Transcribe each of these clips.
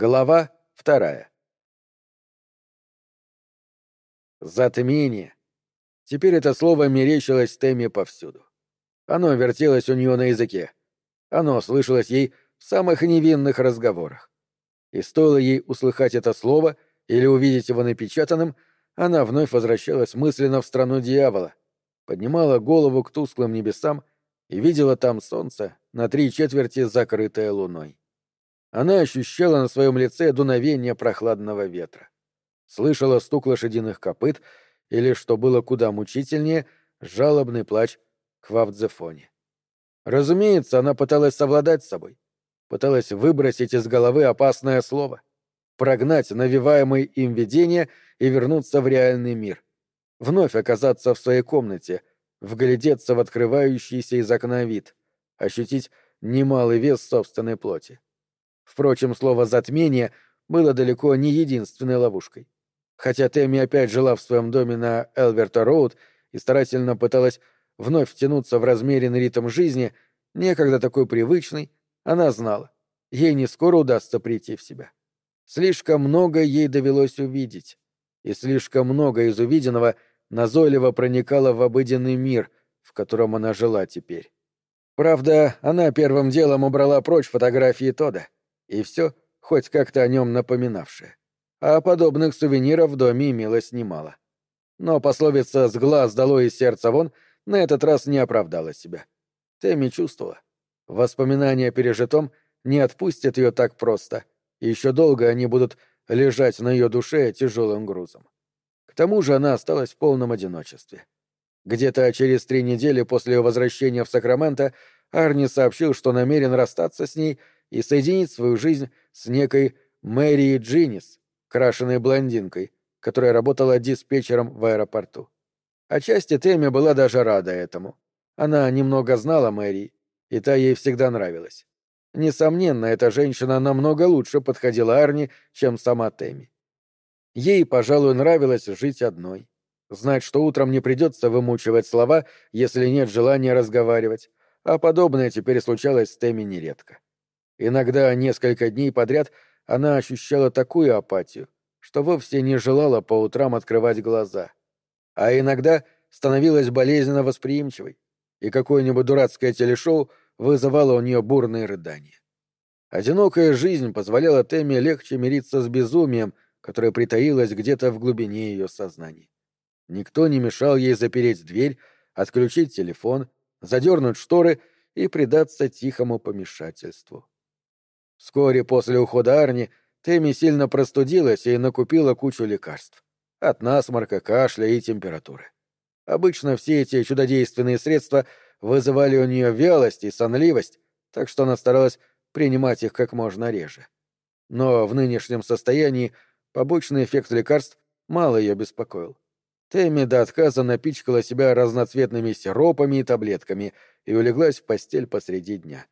Глава вторая. Затмение. Теперь это слово мерещилось Тэмми повсюду. Оно вертелось у нее на языке. Оно слышалось ей в самых невинных разговорах. И стоило ей услыхать это слово или увидеть его напечатанным, она вновь возвращалась мысленно в страну дьявола, поднимала голову к тусклым небесам и видела там солнце на три четверти закрытое луной. Она ощущала на своем лице дуновение прохладного ветра. Слышала стук лошадиных копыт или, что было куда мучительнее, жалобный плач Квавдзефоне. Разумеется, она пыталась совладать с собой, пыталась выбросить из головы опасное слово, прогнать навиваемые им видения и вернуться в реальный мир, вновь оказаться в своей комнате, вглядеться в открывающийся из окна вид, ощутить немалый вес собственной плоти. Впрочем, слово «затмение» было далеко не единственной ловушкой. Хотя Тэмми опять жила в своем доме на Элверта-Роуд и старательно пыталась вновь втянуться в размеренный ритм жизни, некогда такой привычный, она знала, ей не скоро удастся прийти в себя. Слишком много ей довелось увидеть, и слишком много из увиденного назойливо проникало в обыденный мир, в котором она жила теперь. Правда, она первым делом убрала прочь фотографии Тода — и все, хоть как-то о нем напоминавшее. А подобных сувениров в доме имелось немало. Но пословица «с глаз дало и сердца вон» на этот раз не оправдала себя. Тэмми чувствовала. Воспоминания о пережитом не отпустят ее так просто, и еще долго они будут лежать на ее душе тяжелым грузом. К тому же она осталась в полном одиночестве. Где-то через три недели после ее возвращения в Сакраменто Арни сообщил, что намерен расстаться с ней и соединить свою жизнь с некой Мэри Джиннис, крашеной блондинкой, которая работала диспетчером в аэропорту. Отчасти Тэмми была даже рада этому. Она немного знала Мэри, и та ей всегда нравилась. Несомненно, эта женщина намного лучше подходила Арни, чем сама Тэмми. Ей, пожалуй, нравилось жить одной. Знать, что утром не придется вымучивать слова, если нет желания разговаривать, а подобное теперь случалось с Тэмми нередко. Иногда несколько дней подряд она ощущала такую апатию, что вовсе не желала по утрам открывать глаза. А иногда становилась болезненно восприимчивой, и какое-нибудь дурацкое телешоу вызывало у нее бурные рыдания. Одинокая жизнь позволяла Тэмми легче мириться с безумием, которое притаилось где-то в глубине ее сознания. Никто не мешал ей запереть дверь, отключить телефон, задернуть шторы и предаться тихому помешательству. Вскоре после ухода Арни Тэмми сильно простудилась и накупила кучу лекарств. От насморка, кашля и температуры. Обычно все эти чудодейственные средства вызывали у нее вялость и сонливость, так что она старалась принимать их как можно реже. Но в нынешнем состоянии побочный эффект лекарств мало ее беспокоил. Тэмми до отказа напичкала себя разноцветными сиропами и таблетками и улеглась в постель посреди дня.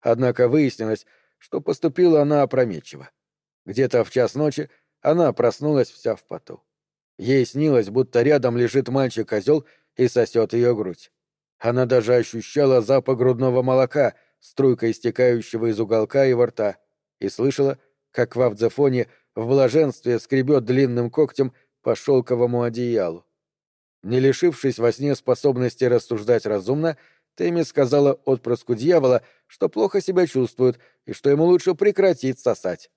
Однако выяснилось, что поступила она опрометчиво. Где-то в час ночи она проснулась вся в поту. Ей снилось, будто рядом лежит мальчик-козел и сосет ее грудь. Она даже ощущала запах грудного молока, струйкой истекающего из уголка его рта, и слышала, как в Авдзефоне в блаженстве скребет длинным когтем по шелковому одеялу. Не лишившись во сне способности рассуждать разумно, Тэмми сказала отпрыску дьявола, что плохо себя чувствует и что ему лучше прекратить сосать.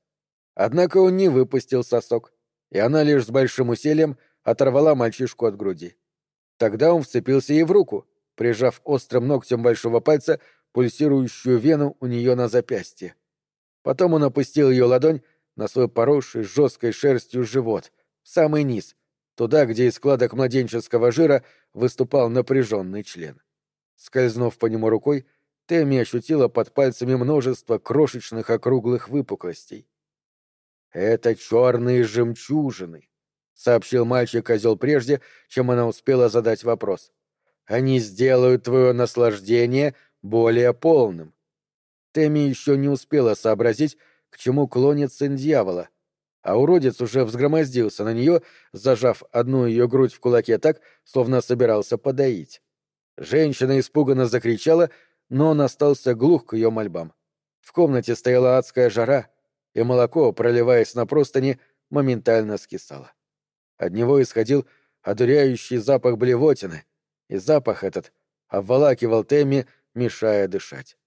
Однако он не выпустил сосок, и она лишь с большим усилием оторвала мальчишку от груди. Тогда он вцепился ей в руку, прижав острым ногтем большого пальца пульсирующую вену у нее на запястье. Потом он опустил ее ладонь на свой поросший жесткой шерстью живот, в самый низ, туда, где из складок младенческого жира выступал напряженный член. Скользнув по нему рукой, Тэмми ощутила под пальцами множество крошечных округлых выпуклостей. «Это черные жемчужины», — сообщил мальчик-козел прежде, чем она успела задать вопрос. «Они сделают твое наслаждение более полным». Тэмми еще не успела сообразить, к чему клонит сын дьявола, а уродец уже взгромоздился на нее, зажав одну ее грудь в кулаке так, словно собирался подоить. Женщина испуганно закричала, но он остался глух к ее мольбам. В комнате стояла адская жара, и молоко, проливаясь на простыни, моментально скисало. От него исходил одуряющий запах блевотины, и запах этот обволакивал Тэмми, мешая дышать.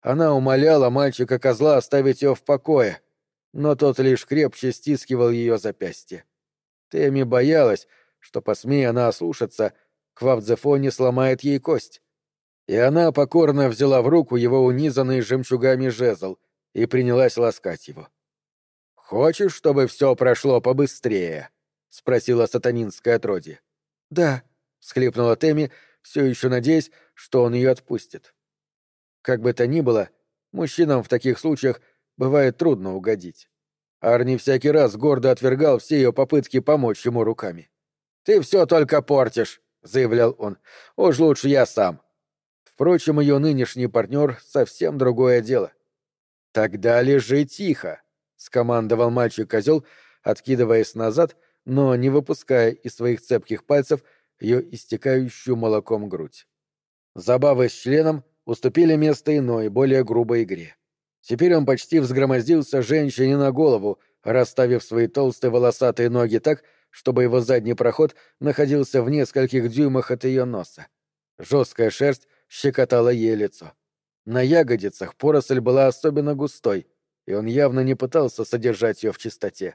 Она умоляла мальчика-козла оставить ее в покое, но тот лишь крепче стискивал ее запястье. Тэмми боялась, что, посмея она ослушаться, Квавдзефони сломает ей кость. И она покорно взяла в руку его унизанный жемчугами жезл и принялась ласкать его. «Хочешь, чтобы все прошло побыстрее?» — спросила сатанинское отродье. «Да», — всхлипнула Тэмми, все еще надеясь, что он ее отпустит. Как бы то ни было, мужчинам в таких случаях бывает трудно угодить. Арни всякий раз гордо отвергал все ее попытки помочь ему руками. «Ты все только портишь», — заявлял он. «Уж лучше я сам». Впрочем, ее нынешний партнер — совсем другое дело. «Тогда лежи тихо», — скомандовал мальчик-козел, откидываясь назад, но не выпуская из своих цепких пальцев ее истекающую молоком грудь. Забавы с членом уступили место иной, более грубой игре. Теперь он почти взгромоздился женщине на голову, расставив свои толстые волосатые ноги так, чтобы его задний проход находился в нескольких дюймах от ее носа. Жесткая шерсть щекотала ей лицо. На ягодицах поросль была особенно густой, и он явно не пытался содержать ее в чистоте.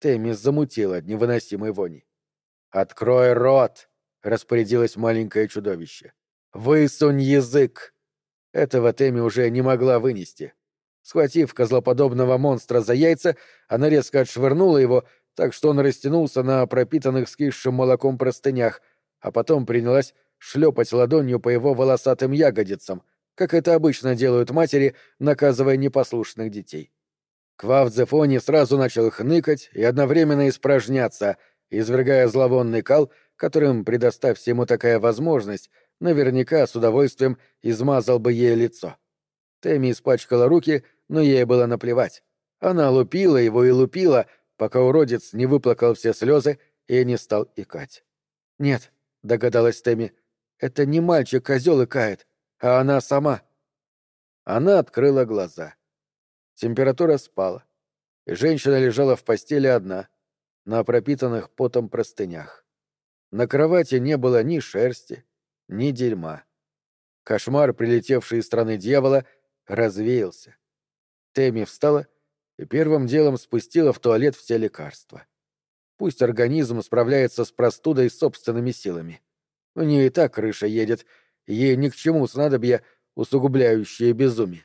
Тэмми замутила от невыносимой вони. «Открой рот!» — распорядилось маленькое чудовище. «Высунь язык!» Этого Тэмми уже не могла вынести. Схватив козлоподобного монстра за яйца, она резко отшвырнула его, так что он растянулся на пропитанных скисшим молоком простынях, а потом принялась шлепать ладонью по его волосатым ягодицам, как это обычно делают матери, наказывая непослушных детей. Квав Дзефони сразу начал хныкать и одновременно испражняться, извергая зловонный кал, которым, предоставь ему такая возможность, наверняка с удовольствием измазал бы ей лицо. Тэмми испачкала руки, но ей было наплевать. Она лупила его и лупила, пока уродец не выплакал все слезы и не стал икать. «Нет», — догадалась Тэмми, — «это не мальчик-козел икает, а она сама». Она открыла глаза. Температура спала, и женщина лежала в постели одна, на пропитанных потом простынях. На кровати не было ни шерсти, ни дерьма. Кошмар, прилетевший из страны дьявола, развеялся. Тэмми встала и первым делом спустила в туалет все лекарства. Пусть организм справляется с простудой собственными силами. У нее и так крыша едет, ей ни к чему снадобья, усугубляющее безумие.